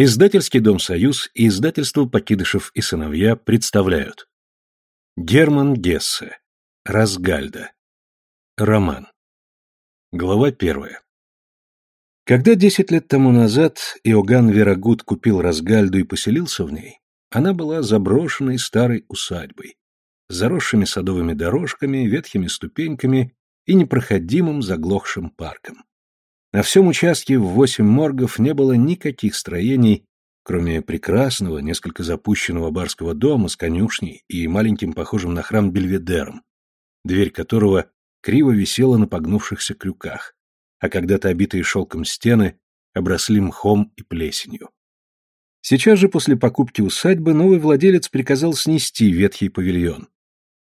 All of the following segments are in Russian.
Издательский дом «Союз» и издательство «Покидышев и сыновья» представляют. Герман Гессе. Разгальда. Роман. Глава первая. Когда десять лет тому назад Иоганн Верагут купил Разгальду и поселился в ней, она была заброшенной старой усадьбой, заросшими садовыми дорожками, ветхими ступеньками и непроходимым заглохшим парком. На всем участке в восемь моргов не было никаких строений, кроме прекрасного, несколько запущенного барского дома с конюшней и маленьким похожим на храм бельведером, дверь которого криво висела на погнувшихся крюках, а когда-то обитые шелком стены обросли мхом и плесенью. Сейчас же после покупки усадьбы новый владелец приказал снести ветхий павильон,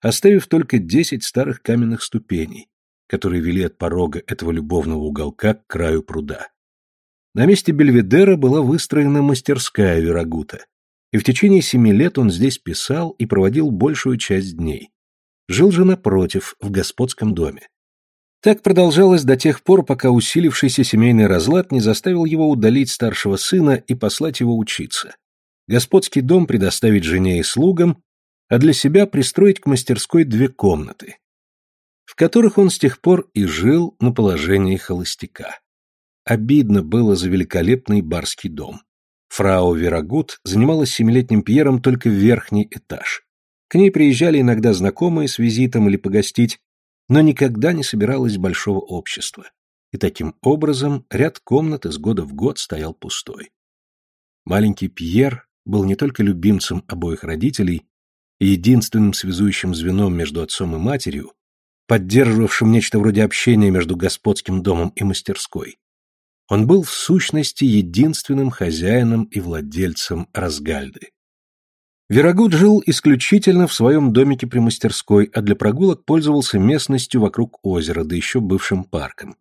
оставив только десять старых каменных ступеней, которые вели от порога этого любовного уголка к краю пруда. На месте Бельведера была выстроена мастерская Верагута, и в течение семи лет он здесь писал и проводил большую часть дней. Жил же напротив, в господском доме. Так продолжалось до тех пор, пока усилившийся семейный разлад не заставил его удалить старшего сына и послать его учиться. Господский дом предоставить жене и слугам, а для себя пристроить к мастерской две комнаты, в которых он с тех пор и жил на положении холостяка. Обидно было за великолепный барский дом. Фрау Верагут занималась семилетним Пьером только верхний этаж. К ней приезжали иногда знакомые с визитом или погостить, но никогда не собиралось большого общества. И таким образом ряд комнат из года в год стоял пустой. Маленький Пьер был не только любимцем обоих родителей единственным связующим звеном между отцом и матерью, поддерживавшим нечто вроде общения между господским домом и мастерской. Он был в сущности единственным хозяином и владельцем Разгальды. Верагут жил исключительно в своем домике при мастерской, а для прогулок пользовался местностью вокруг озера, да еще бывшим парком.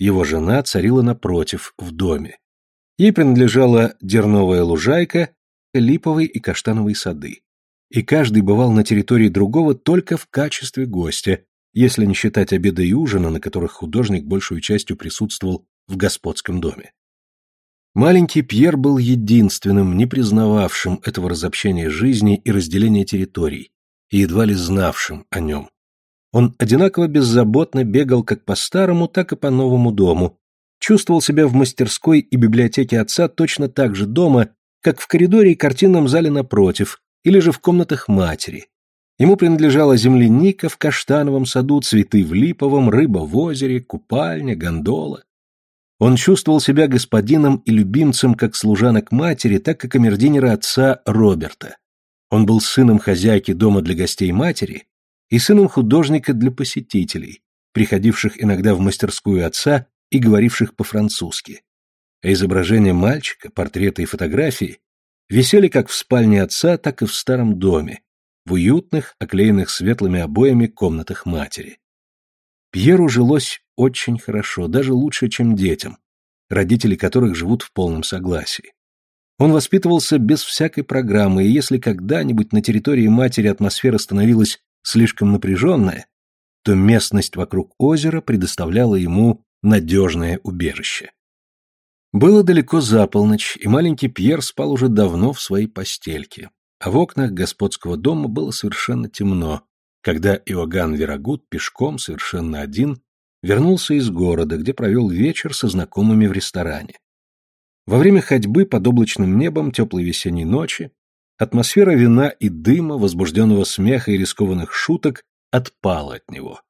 Его жена царила напротив, в доме. Ей принадлежала дерновая лужайка, липовые и каштановые сады. И каждый бывал на территории другого только в качестве гостя, если не считать обеда и ужина, на которых художник большую частью присутствовал в господском доме. Маленький Пьер был единственным, не признававшим этого разобщения жизни и разделения территорий, и едва ли знавшим о нем. Он одинаково беззаботно бегал как по старому, так и по новому дому, чувствовал себя в мастерской и библиотеке отца точно так же дома, как в коридоре и картинном зале напротив, или же в комнатах матери, Ему принадлежала земляника в каштановом саду, цветы в липовом, рыба в озере, купальня, гондола. Он чувствовал себя господином и любимцем как служанок матери, так и камердинера отца Роберта. Он был сыном хозяйки дома для гостей матери и сыном художника для посетителей, приходивших иногда в мастерскую отца и говоривших по-французски. А изображения мальчика, портреты и фотографии висели как в спальне отца, так и в старом доме, в уютных, оклеенных светлыми обоями комнатах матери. Пьеру жилось очень хорошо, даже лучше, чем детям, родители которых живут в полном согласии. Он воспитывался без всякой программы, и если когда-нибудь на территории матери атмосфера становилась слишком напряженная, то местность вокруг озера предоставляла ему надежное убежище. Было далеко за полночь, и маленький Пьер спал уже давно в своей постельке а в окнах господского дома было совершенно темно, когда Иоганн Верагут пешком, совершенно один, вернулся из города, где провел вечер со знакомыми в ресторане. Во время ходьбы под облачным небом теплой весенней ночи атмосфера вина и дыма, возбужденного смеха и рискованных шуток отпала от него.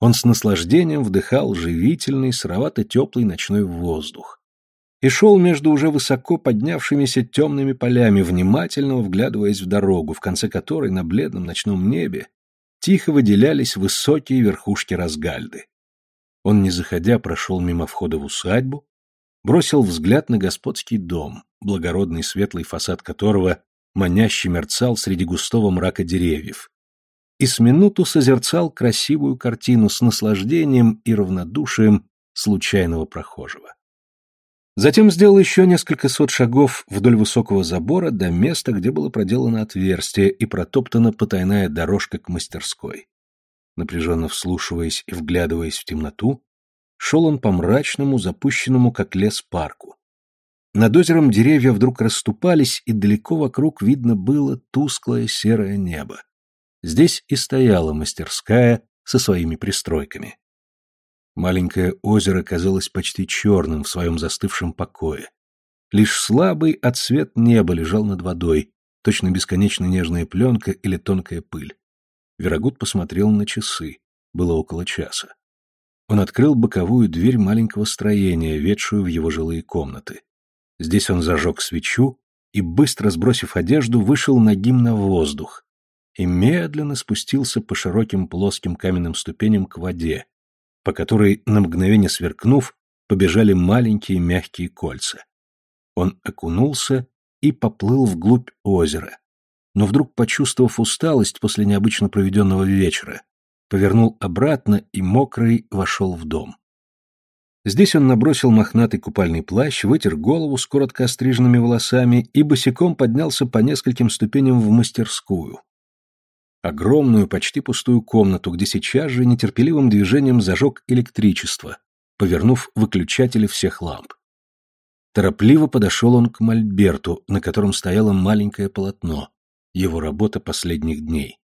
Он с наслаждением вдыхал живительный, сыровато-теплый ночной воздух, и шел между уже высоко поднявшимися темными полями, внимательно вглядываясь в дорогу, в конце которой на бледном ночном небе тихо выделялись высокие верхушки Разгальды. Он, не заходя, прошел мимо входа в усадьбу, бросил взгляд на господский дом, благородный светлый фасад которого маняще мерцал среди густого мрака деревьев, и с минуту созерцал красивую картину с наслаждением и равнодушием случайного прохожего. Затем сделал еще несколько сот шагов вдоль высокого забора до места, где было проделано отверстие и протоптана потайная дорожка к мастерской. Напряженно вслушиваясь и вглядываясь в темноту, шел он по мрачному, запущенному как лес парку. Над озером деревья вдруг расступались, и далеко вокруг видно было тусклое серое небо. Здесь и стояла мастерская со своими пристройками. Маленькое озеро казалось почти черным в своем застывшем покое. Лишь слабый отсвет неба лежал над водой, точно бесконечно нежная пленка или тонкая пыль. Верогуд посмотрел на часы. Было около часа. Он открыл боковую дверь маленького строения, ведшую в его жилые комнаты. Здесь он зажег свечу и, быстро сбросив одежду, вышел нагим на воздух и медленно спустился по широким плоским каменным ступеням к воде, по которой, на мгновение сверкнув, побежали маленькие мягкие кольца. Он окунулся и поплыл вглубь озера, но вдруг, почувствовав усталость после необычно проведенного вечера, повернул обратно и мокрый вошел в дом. Здесь он набросил мохнатый купальный плащ, вытер голову с коротко остриженными волосами и босиком поднялся по нескольким ступеням в мастерскую. Огромную, почти пустую комнату, где сейчас же нетерпеливым движением зажег электричество, повернув выключатели всех ламп. Торопливо подошел он к мольберту, на котором стояло маленькое полотно, его работа последних дней.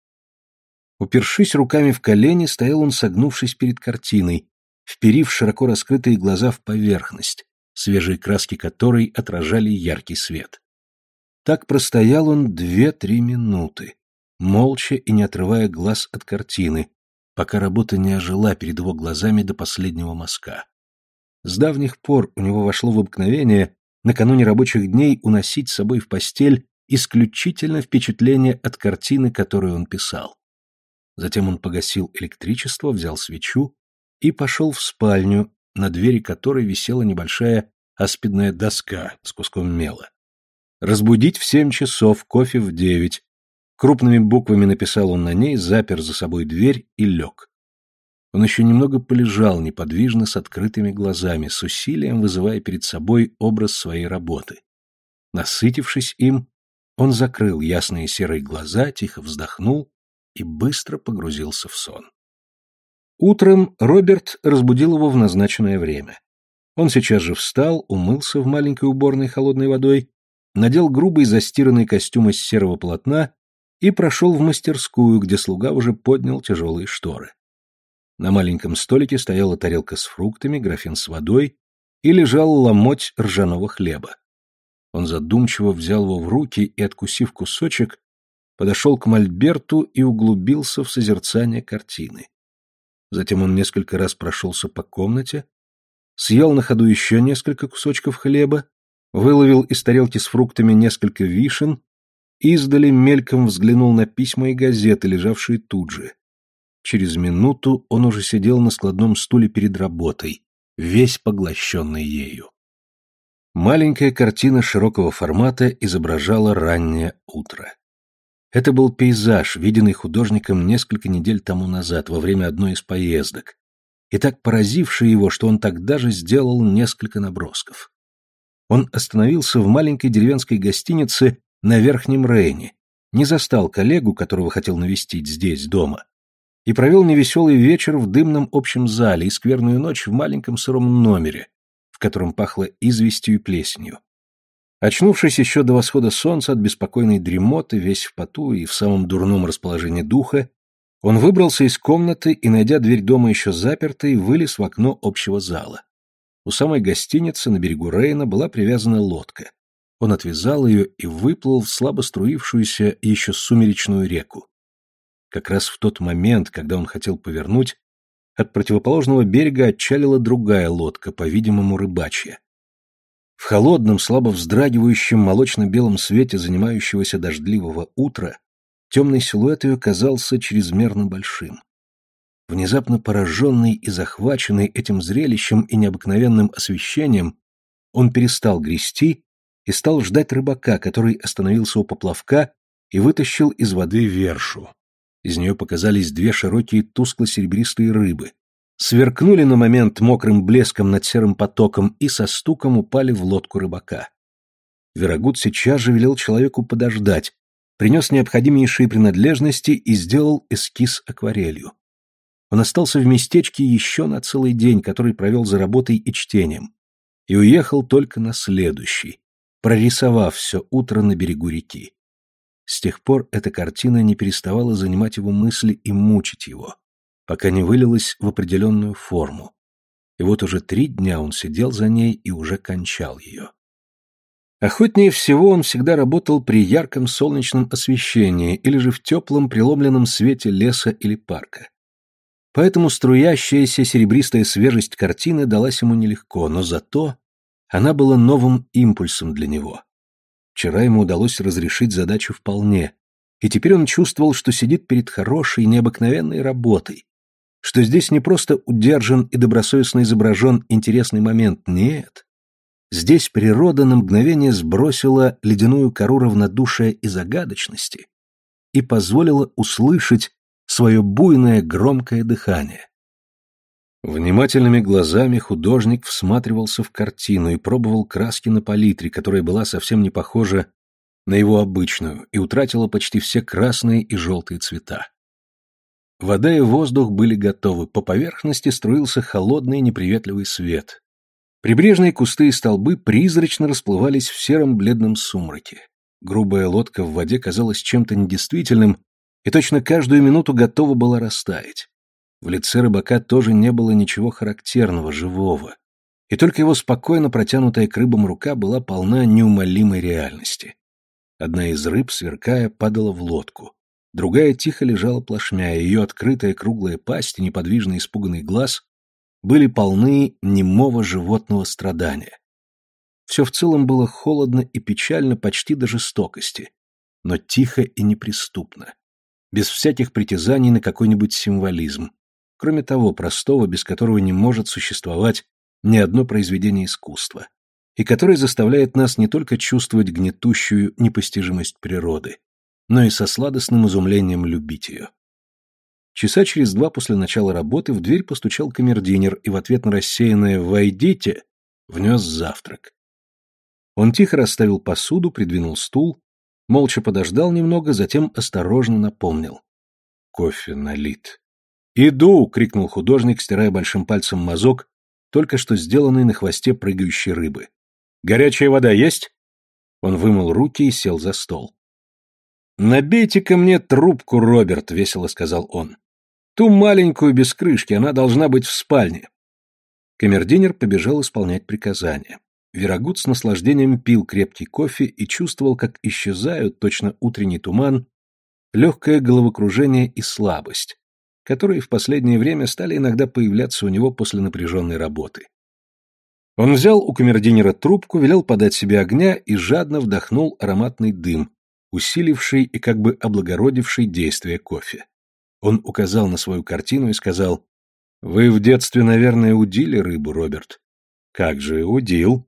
Упершись руками в колени, стоял он, согнувшись перед картиной, вперив широко раскрытые глаза в поверхность, свежие краски которой отражали яркий свет. Так простоял он две-три минуты, молча и не отрывая глаз от картины, пока работа не ожила перед его глазами до последнего мазка. С давних пор у него вошло в обыкновение накануне рабочих дней уносить с собой в постель исключительно впечатление от картины, которую он писал. Затем он погасил электричество, взял свечу и пошел в спальню, на двери которой висела небольшая аспидная доска с куском мела. Разбудить в семь часов, кофе в девять. Крупными буквами написал он на ней, запер за собой дверь и лег. Он еще немного полежал неподвижно с открытыми глазами, с усилием вызывая перед собой образ своей работы. Насытившись им, он закрыл ясные серые глаза, тихо вздохнул и быстро погрузился в сон. Утром Роберт разбудил его в назначенное время. Он сейчас же встал, умылся в маленькой уборной холодной водой, надел грубый застиранный костюм из серого полотна и прошел в мастерскую, где слуга уже поднял тяжелые шторы. На маленьком столике стояла тарелка с фруктами, графин с водой и лежал ломоть ржаного хлеба. Он задумчиво взял его в руки и, откусив кусочек, подошел к мольберту и углубился в созерцание картины. Затем он несколько раз прошелся по комнате, съел на ходу еще несколько кусочков хлеба, выловил из тарелки с фруктами несколько вишен, издали мельком взглянул на письма и газеты, лежавшие тут же. Через минуту он уже сидел на складном стуле перед работой, весь поглощенный ею. Маленькая картина широкого формата изображала раннее утро. Это был пейзаж, виденный художником несколько недель тому назад, во время одной из поездок, и так поразивший его, что он тогда же сделал несколько набросков. Он остановился в маленькой деревенской гостинице на Верхнем Рейне, не застал коллегу, которого хотел навестить здесь, дома, и провел невеселый вечер в дымном общем зале и скверную ночь в маленьком сыром номере, в котором пахло известью и плесенью. Очнувшись еще до восхода солнца от беспокойной дремоты, весь в поту и в самом дурном расположении духа, он выбрался из комнаты и, найдя дверь дома еще запертой, вылез в окно общего зала. У самой гостиницы на берегу Рейна была привязана лодка. Он отвязал ее и выплыл в слабо струившуюся еще сумеречную реку. Как раз в тот момент, когда он хотел повернуть, от противоположного берега отчалила другая лодка, по-видимому, рыбачья. В холодном, слабо вздрагивающем молочно-белом свете занимающегося дождливого утра темный силуэт ее казался чрезмерно большим. Внезапно пораженный и захваченный этим зрелищем и необыкновенным освещением, он перестал грести и стал ждать рыбака, который остановился у поплавка и вытащил из воды вершу. Из нее показались две широкие тускло-серебристые рыбы, сверкнули на момент мокрым блеском над серым потоком и со стуком упали в лодку рыбака. Верогуд сейчас же велел человеку подождать, принес необходимейшие принадлежности и сделал эскиз акварелью. Он остался в местечке еще на целый день, который провел за работой и чтением, и уехал только на следующий, прорисовав все утро на берегу реки. С тех пор эта картина не переставала занимать его мысли и мучить его, пока не вылилась в определенную форму. И вот уже три дня он сидел за ней и уже кончал ее. Охотнее всего он всегда работал при ярком солнечном освещении или же в теплом преломленном свете леса или парка. Поэтому струящаяся серебристая свежесть картины далась ему нелегко, но зато она была новым импульсом для него. Вчера ему удалось разрешить задачу вполне, и теперь он чувствовал, что сидит перед хорошей, необыкновенной работой, что здесь не просто удержан и добросовестно изображен интересный момент, нет. Здесь природа на мгновение сбросила ледяную кору равнодушия и загадочности и позволила услышать свое буйное громкое дыхание. Внимательными глазами художник всматривался в картину и пробовал краски на палитре, которая была совсем не похожа на его обычную и утратила почти все красные и желтые цвета. Вода и воздух были готовы, по поверхности струился холодный неприветливый свет. Прибрежные кусты и столбы призрачно расплывались в сером бледном сумраке. Грубая лодка в воде казалась чем-то недействительным и точно каждую минуту готова была растаять. В лице рыбака тоже не было ничего характерного, живого. И только его спокойно протянутая к рыбам рука была полна неумолимой реальности. Одна из рыб, сверкая, падала в лодку. Другая тихо лежала плашмя, и ее открытая круглая пасть и неподвижный испуганный глаз были полны немого животного страдания. Все в целом было холодно и печально почти до жестокости, но тихо и неприступно, без всяких притязаний на какой-нибудь символизм, кроме того простого, без которого не может существовать ни одно произведение искусства, и который заставляет нас не только чувствовать гнетущую непостижимость природы, но и со сладостным изумлением любить ее. Часа через два после начала работы в дверь постучал камердинер и в ответ на рассеянное «Войдите!» внес завтрак. Он тихо расставил посуду, придвинул стул, молча подождал немного, затем осторожно напомнил. «Кофе налит». «Иду!» — крикнул художник, стирая большим пальцем мазок, только что сделанный на хвосте прыгающей рыбы. «Горячая вода есть?» Он вымыл руки и сел за стол. «Набейте-ка мне трубку, Роберт», — весело сказал он. «Ту маленькую без крышки, она должна быть в спальне». Камердинер побежал исполнять приказания. Верагут с наслаждением пил крепкий кофе и чувствовал, как исчезают, точно утренний туман, легкое головокружение и слабость, которые в последнее время стали иногда появляться у него после напряженной работы. Он взял у камердинера трубку, велел подать себе огня и жадно вдохнул ароматный дым, усиливший и как бы облагородивший действие кофе. Он указал на свою картину и сказал, «Вы в детстве, наверное, удили рыбу, Роберт?» «Как же, удил».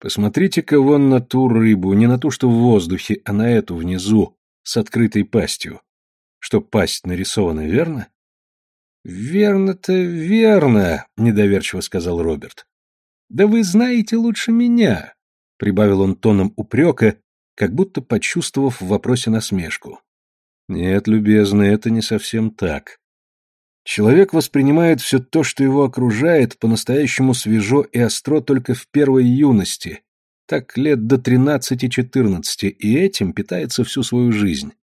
«Посмотрите-ка вон на ту рыбу, не на ту, что в воздухе, а на эту внизу, с открытой пастью. Что пасть нарисована, верно?» «Верно-то верно», — недоверчиво сказал Роберт. «Да вы знаете лучше меня», — прибавил он тоном упрека, как будто почувствовав в вопросе насмешку. «Нет, любезный, это не совсем так. Человек воспринимает все то, что его окружает, по-настоящему свежо и остро только в первой юности, так лет до тринадцати-четырнадцати, и этим питается всю свою жизнь.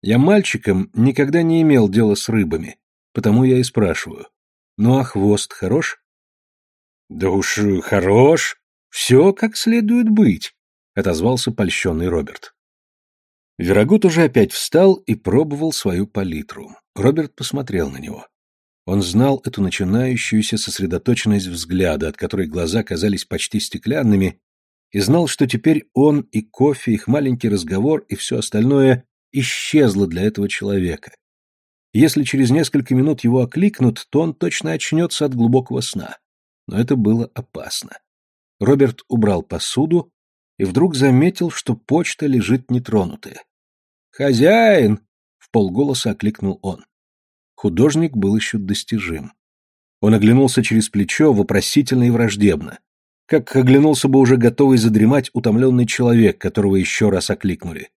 Я мальчиком никогда не имел дела с рыбами, Потому я и спрашиваю. Ну а хвост хорош? Да уж хорош. Все как следует быть, отозвался польщенный Роберт. Верагут уже опять встал и пробовал свою палитру. Роберт посмотрел на него. Он знал эту начинающуюся сосредоточенность взгляда, от которой глаза казались почти стеклянными, и знал, что теперь он и кофе, их маленький разговор и все остальное исчезло для этого человека, если через несколько минут его окликнут, то он точно очнется от глубокого сна. Но это было опасно. Роберт убрал посуду и вдруг заметил, что почта лежит нетронутая. «Хозяин!» — в полголоса окликнул он. Художник был еще достижим. Он оглянулся через плечо вопросительно и враждебно, как оглянулся бы уже готовый задремать утомленный человек, которого еще раз окликнули.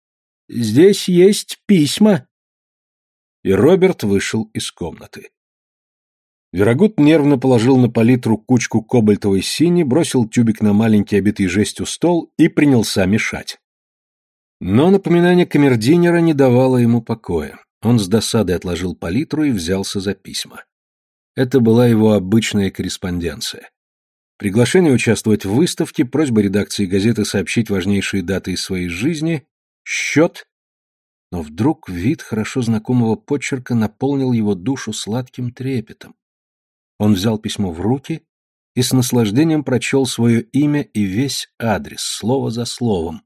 «Здесь есть письма», и Роберт вышел из комнаты. Верогут нервно положил на палитру кучку кобальтовой сини, бросил тюбик на маленький обитый жестью стол и принялся мешать. Но напоминание камердинера не давало ему покоя. Он с досадой отложил палитру и взялся за письма. Это была его обычная корреспонденция. Приглашение участвовать в выставке, просьба редакции газеты сообщить важнейшие даты из своей жизни, счет. Но вдруг вид хорошо знакомого почерка наполнил его душу сладким трепетом. Он взял письмо в руки и с наслаждением прочел свое имя и весь адрес, слово за словом,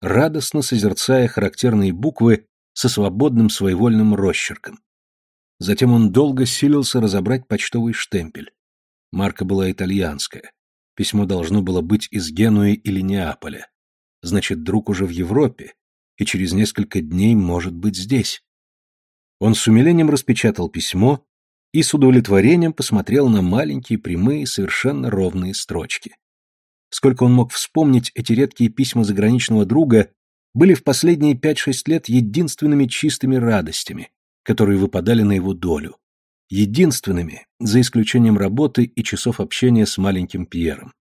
радостно созерцая характерные буквы со свободным своевольным росчерком. Затем он долго силился разобрать почтовый штемпель. Марка была итальянская. Письмо должно было быть из Генуи или Неаполя. Значит, друг уже в Европе, и через несколько дней может быть здесь. Он с умилением распечатал письмо и с удовлетворением посмотрел на маленькие, прямые, совершенно ровные строчки. Сколько он мог вспомнить эти редкие письма заграничного друга, были в последние пять-шесть лет единственными чистыми радостями, которые выпадали на его долю. Единственными, за исключением работы и часов общения с маленьким Пьером.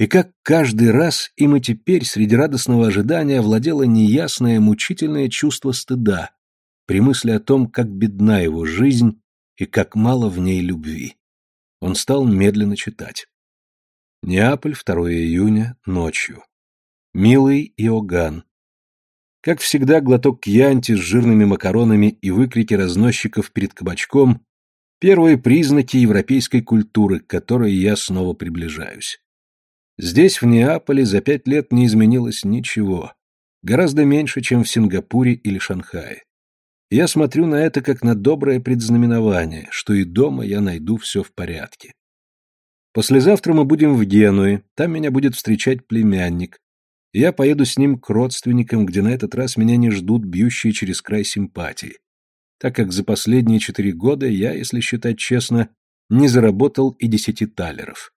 И как каждый раз им и теперь среди радостного ожидания владело неясное, мучительное чувство стыда при мысли о том, как бедна его жизнь и как мало в ней любви. Он стал медленно читать. Неаполь, 2 июня, ночью. Милый Иоганн, как всегда, глоток кьянти с жирными макаронами и выкрики разносчиков перед кабачком – первые признаки европейской культуры, к которой я снова приближаюсь. Здесь, в Неаполе, за пять лет не изменилось ничего. Гораздо меньше, чем в Сингапуре или Шанхае. Я смотрю на это как на доброе предзнаменование, что и дома я найду все в порядке. Послезавтра мы будем в Генуе, там меня будет встречать племянник, я поеду с ним к родственникам, где на этот раз меня не ждут бьющие через край симпатии, так как за последние четыре года я, если считать честно, не заработал и десяти талеров.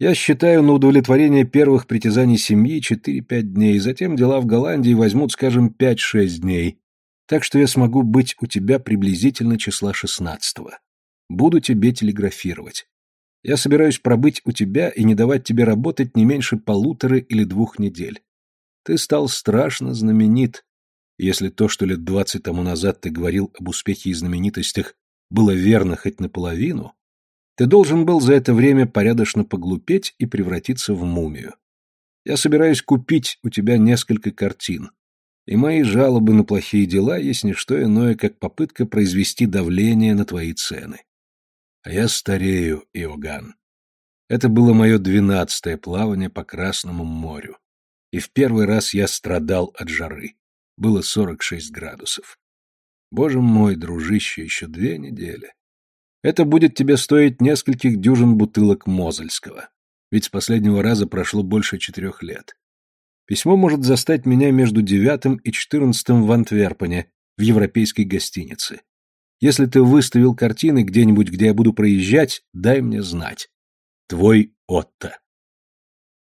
Я считаю на удовлетворение первых притязаний семьи 4-5 дней, затем дела в Голландии возьмут, скажем, 5-6 дней, так что я смогу быть у тебя приблизительно числа 16 -го. Буду тебе телеграфировать. Я собираюсь пробыть у тебя и не давать тебе работать не меньше полутора или двух недель. Ты стал страшно знаменит. Если то, что лет двадцать тому назад ты говорил об успехе и знаменитостях, было верно хоть наполовину, ты должен был за это время порядочно поглупеть и превратиться в мумию. Я собираюсь купить у тебя несколько картин, и мои жалобы на плохие дела есть не что иное, как попытка произвести давление на твои цены. А я старею, Иоганн. Это было мое двенадцатое плавание по Красному морю. И в первый раз я страдал от жары. Было сорок шесть градусов. Боже мой, дружище, еще две недели. Это будет тебе стоить нескольких дюжин бутылок Мозельского. Ведь с последнего раза прошло больше четырех лет. Письмо может застать меня между девятым и четырнадцатым в Антверпене, в европейской гостинице. Если ты выставил картины где-нибудь, где я буду проезжать, дай мне знать. Твой Отто.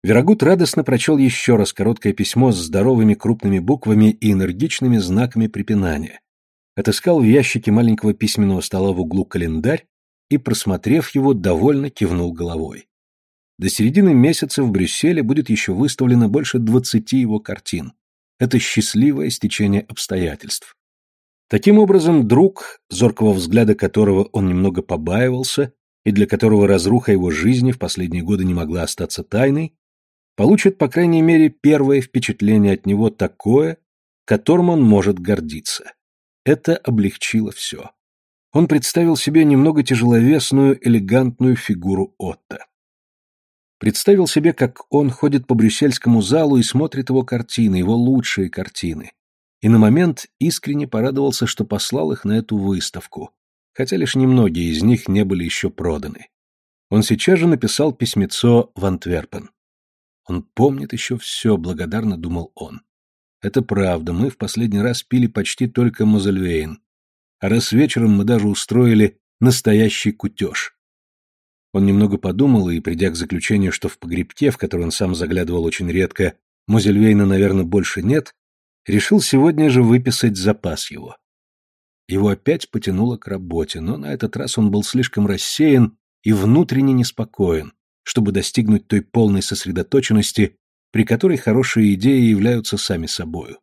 Верагут радостно прочел еще раз короткое письмо с здоровыми крупными буквами и энергичными знаками препинания. Отыскал в ящике маленького письменного стола в углу календарь и, просмотрев его, довольно кивнул головой. До середины месяца в Брюсселе будет еще выставлено больше двадцати его картин. Это счастливое стечение обстоятельств. Таким образом, друг, зоркого взгляда которого он немного побаивался и для которого разруха его жизни в последние годы не могла остаться тайной, получит, по крайней мере, первое впечатление от него такое, которым он может гордиться. Это облегчило все. Он представил себе немного тяжеловесную, элегантную фигуру Отто. Представил себе, как он ходит по брюссельскому залу и смотрит его картины, его лучшие картины, и на момент искренне порадовался, что послал их на эту выставку, хотя лишь немногие из них не были еще проданы. Он сейчас же написал письмецо в Антверпен. Он помнит еще все, благодарно думал он. Это правда, мы в последний раз пили почти только Мозельвейн, а раз вечером мы даже устроили настоящий кутеж. Он немного подумал и, придя к заключению, что в погребке, в который он сам заглядывал очень редко, Мозельвейна, наверное, больше нет, решил сегодня же выписать запас его. Его опять потянуло к работе, но на этот раз он был слишком рассеян и внутренне неспокоен, чтобы достигнуть той полной сосредоточенности, при которой хорошие идеи являются сами собою.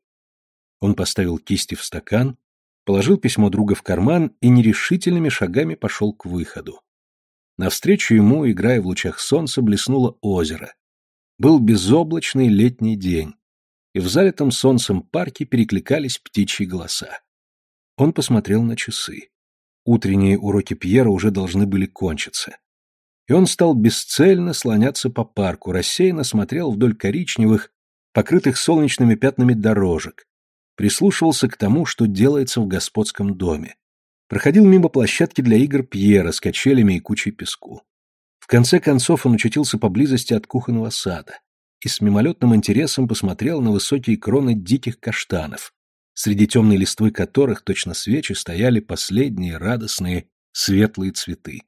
Он поставил кисти в стакан, положил письмо друга в карман и нерешительными шагами пошел к выходу. Навстречу ему, играя в лучах солнца, блеснуло озеро. Был безоблачный летний день, и в залитом солнцем парке перекликались птичьи голоса. Он посмотрел на часы. Утренние уроки Пьера уже должны были кончиться. И он стал бесцельно слоняться по парку, рассеянно смотрел вдоль коричневых, покрытых солнечными пятнами дорожек, прислушивался к тому, что делается в господском доме. Проходил мимо площадки для игр Пьера с качелями и кучей песку. В конце концов он очутился поблизости от кухонного сада и с мимолетным интересом посмотрел на высокие кроны диких каштанов, среди темной листвы которых, точно свечи, стояли последние радостные светлые цветы.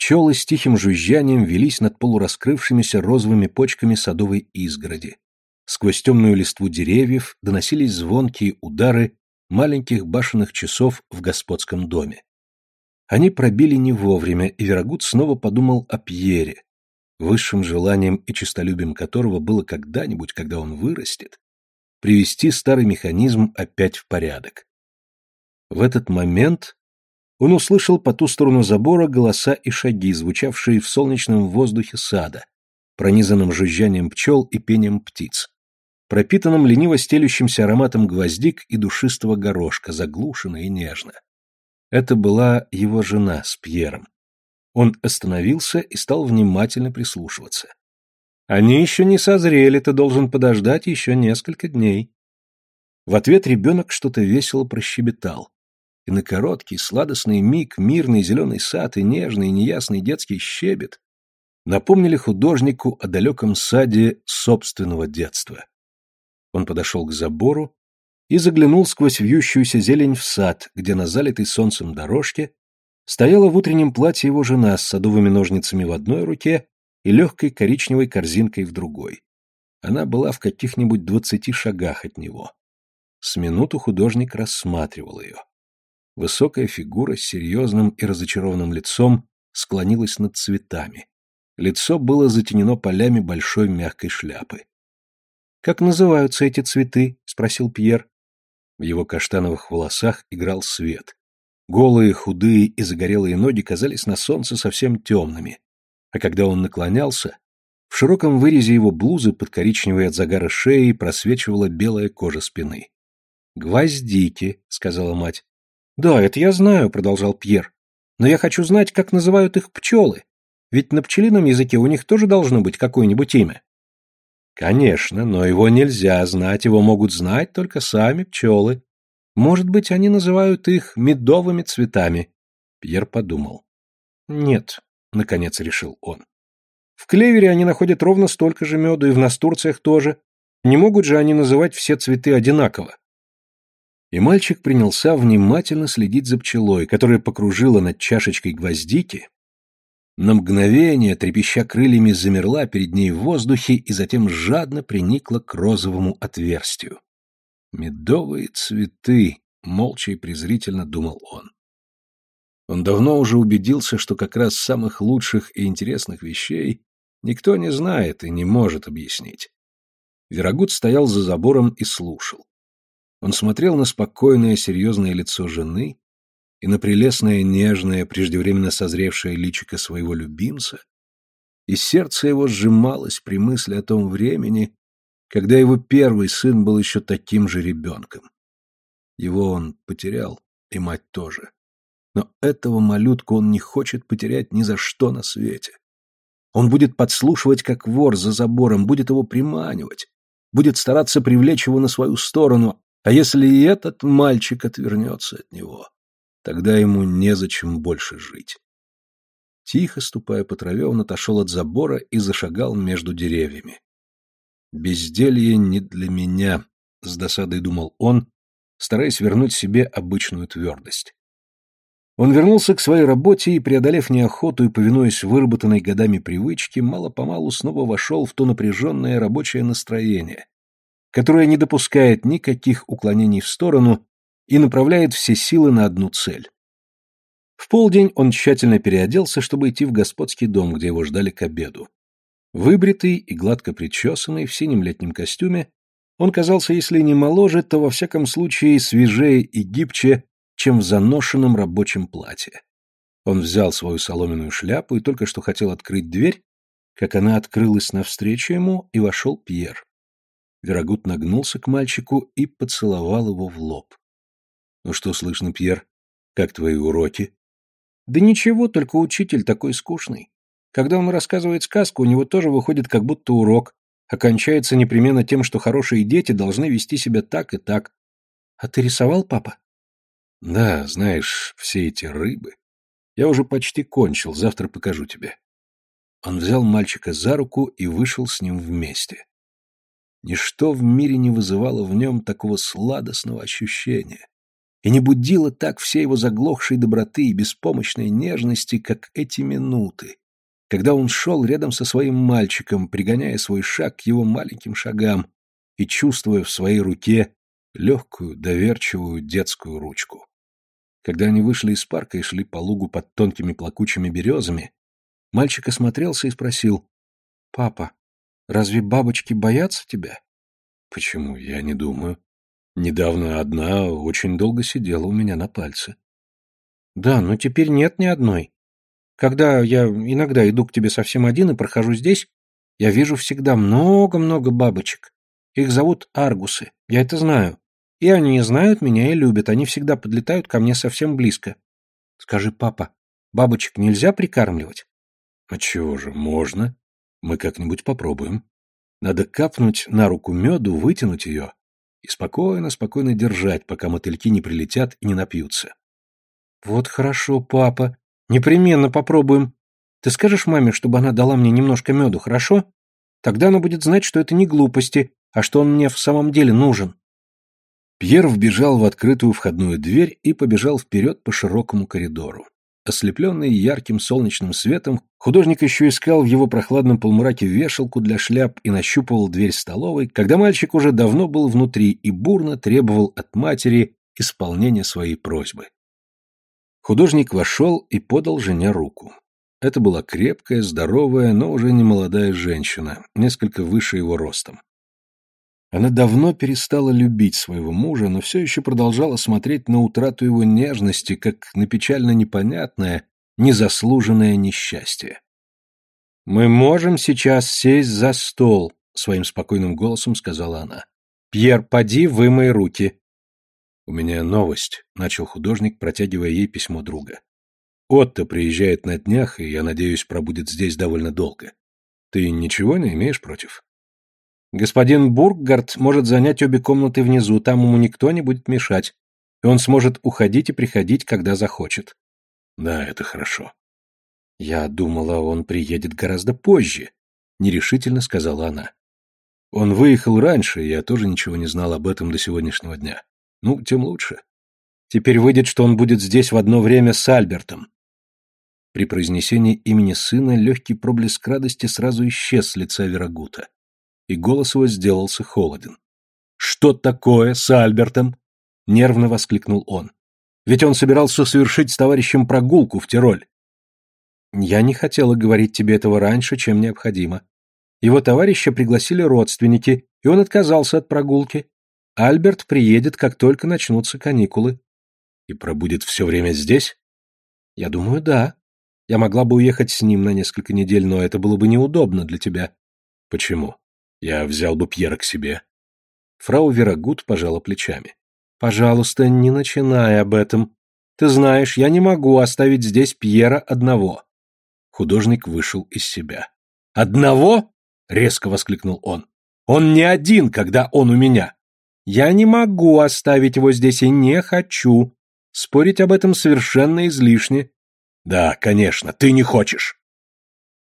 Пчелы с тихим жужжанием велись над полураскрывшимися розовыми почками садовой изгороди. Сквозь темную листву деревьев доносились звонкие удары маленьких башенных часов в господском доме. Они пробили не вовремя, и Верагут снова подумал о Пьере, высшим желанием и честолюбием которого было когда-нибудь, когда он вырастет, привести старый механизм опять в порядок. В этот момент он услышал по ту сторону забора голоса и шаги, звучавшие в солнечном воздухе сада, пронизанном жужжанием пчел и пением птиц пропитанном лениво стелющимся ароматом гвоздик и душистого горошка, заглушенно и нежно. Это была его жена с Пьером. Он остановился и стал внимательно прислушиваться. «Они еще не созрели, ты должен подождать еще несколько дней». В ответ ребенок что-то весело прощебетал. И на короткий, сладостный миг мирный зеленый сад и нежный, неясный детский щебет напомнили художнику о далеком саде собственного детства. Он подошел к забору и заглянул сквозь вьющуюся зелень в сад, где на залитой солнцем дорожке стояла в утреннем платье его жена с садовыми ножницами в одной руке и легкой коричневой корзинкой в другой. Она была в каких-нибудь двадцати шагах от него. С минуту художник рассматривал ее. Высокая фигура с серьезным и разочарованным лицом склонилась над цветами. Лицо было затенено полями большой мягкой шляпы. «Как называются эти цветы?» — спросил Пьер. В его каштановых волосах играл свет. Голые, худые и загорелые ноги казались на солнце совсем темными. А когда он наклонялся, в широком вырезе его блузы под коричневой от загара шеей просвечивала белая кожа спины. «Гвоздики», — сказала мать. «Да, это я знаю», — продолжал Пьер. «Но я хочу знать, как называют их пчелы. Ведь на пчелином языке у них тоже должно быть какое-нибудь имя». Конечно, но его нельзя знать, его могут знать только сами пчелы. Может быть, они называют их медовыми цветами. Пьер подумал. Нет, наконец решил он. В клевере они находят ровно столько же меда, и в настурциях тоже. Не могут же они называть все цветы одинаково. И мальчик принялся внимательно следить за пчелой, которая покружила над чашечкой гвоздики на мгновение, трепеща крыльями, замерла перед ней в воздухе и затем жадно приникла к розовому отверстию. «Медовые цветы», — молча и презрительно думал он. Он давно уже убедился, что как раз самых лучших и интересных вещей никто не знает и не может объяснить. Верогуд стоял за забором и слушал. Он смотрел на спокойное, серьезное лицо жены, и на прелестное, нежное, преждевременно созревшее личико своего любимца, и сердце его сжималось при мысли о том времени, когда его первый сын был еще таким же ребенком. Его он потерял, и мать тоже. Но этого малютку он не хочет потерять ни за что на свете. Он будет подслушивать, как вор за забором, будет его приманивать, будет стараться привлечь его на свою сторону, а если и этот мальчик отвернется от него, Тогда ему незачем больше жить. Тихо ступая по траве, он отошел от забора и зашагал между деревьями. «Безделье не для меня», — с досадой думал он, стараясь вернуть себе обычную твердость. Он вернулся к своей работе и, преодолев неохоту и повинуясь выработанной годами привычке, мало-помалу снова вошел в то напряженное рабочее настроение, которое не допускает никаких уклонений в сторону и направляет все силы на одну цель. В полдень он тщательно переоделся, чтобы идти в господский дом, где его ждали к обеду. Выбритый и гладко причесанный в синем летнем костюме, он казался, если не моложе, то во всяком случае свежее и гибче, чем в заношенном рабочем платье. Он взял свою соломенную шляпу и только что хотел открыть дверь, как она открылась навстречу ему, и вошел Пьер. Верагут нагнулся к мальчику и поцеловал его в лоб. — Ну что слышно, Пьер? Как твои уроки? Да ничего, только учитель такой скучный. Когда он рассказывает сказку, у него тоже выходит как будто урок, окончается непременно тем, что хорошие дети должны вести себя так и так. А ты рисовал, папа? Да, знаешь, все эти рыбы. Я уже почти кончил, завтра покажу тебе. Он взял мальчика за руку и вышел с ним вместе. Ничто в мире не вызывало в нем такого сладостного ощущения и не будило так все его заглохшей доброты и беспомощной нежности, как эти минуты, когда он шел рядом со своим мальчиком, пригоняя свой шаг к его маленьким шагам и чувствуя в своей руке легкую, доверчивую детскую ручку. Когда они вышли из парка и шли по лугу под тонкими плакучими березами, мальчик осмотрелся и спросил, «Папа, разве бабочки боятся тебя?» «Почему? Я не думаю. Недавно одна очень долго сидела у меня на пальце. Да, но теперь нет ни одной. Когда я иногда иду к тебе совсем один и прохожу здесь, я вижу всегда много-много бабочек. Их зовут аргусы, я это знаю. И они знают меня и любят, они всегда подлетают ко мне совсем близко. Скажи, папа, бабочек нельзя прикармливать? А чего же, можно. Мы как-нибудь попробуем. Надо капнуть на руку меду, вытянуть ее, и спокойно-спокойно держать, пока мотыльки не прилетят и не напьются. Вот хорошо, папа. Непременно попробуем. Ты скажешь маме, чтобы она дала мне немножко меду, хорошо? Тогда она будет знать, что это не глупости, а что он мне в самом деле нужен. Пьер вбежал в открытую входную дверь и побежал вперед по широкому коридору. Ослепленный ярким солнечным светом, художник еще искал в его прохладном полумраке вешалку для шляп и нащупывал дверь столовой, когда мальчик уже давно был внутри и бурно требовал от матери исполнения своей просьбы. Художник вошел и подал жене руку. Это была крепкая, здоровая, но уже не молодая женщина, несколько выше его ростом. Она давно перестала любить своего мужа, но все еще продолжала смотреть на утрату его нежности, как на печально непонятное, незаслуженное несчастье. «Мы можем сейчас сесть за стол», — своим спокойным голосом сказала она. «Пьер, поди, вымой руки». «У меня новость», — начал художник, протягивая ей письмо друга. «Отто приезжает на днях, и, я надеюсь, пробудет здесь довольно долго. Ты ничего не имеешь против?» Господин Бурггард может занять обе комнаты внизу, там ему никто не будет мешать, и он сможет уходить и приходить, когда захочет. Да, это хорошо. Я думала, он приедет гораздо позже, нерешительно сказала она. Он выехал раньше, я тоже ничего не знал об этом до сегодняшнего дня. Ну, тем лучше. Теперь выйдет, что он будет здесь в одно время с Альбертом. При произнесении имени сына легкий проблеск радости сразу исчез с лица Верагута и голос его сделался холоден. «Что такое с Альбертом?» — нервно воскликнул он. «Ведь он собирался совершить с товарищем прогулку в Тироль». «Я не хотела говорить тебе этого раньше, чем необходимо. Его товарища пригласили родственники, и он отказался от прогулки. Альберт приедет, как только начнутся каникулы». «И пробудет все время здесь?» «Я думаю, да. Я могла бы уехать с ним на несколько недель, но это было бы неудобно для тебя». «Почему?» Я взял бы Пьера к себе. Фрау Верагут пожала плечами. Пожалуйста, не начинай об этом. Ты знаешь, я не могу оставить здесь Пьера одного. Художник вышел из себя. Одного? резко воскликнул он. Он не один, когда он у меня. Я не могу оставить его здесь и не хочу. Спорить об этом совершенно излишне. Да, конечно, ты не хочешь.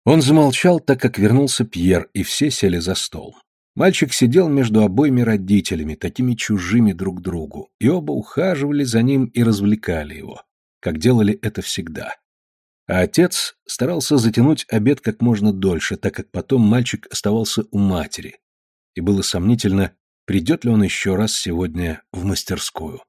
Он замолчал, так как вернулся Пьер, и все сели за стол. Мальчик сидел между обоими родителями, такими чужими друг другу, и оба ухаживали за ним и развлекали его, как делали это всегда. А отец старался затянуть обед как можно дольше, так как потом мальчик оставался у матери, и было сомнительно, придет ли он еще раз сегодня в мастерскую.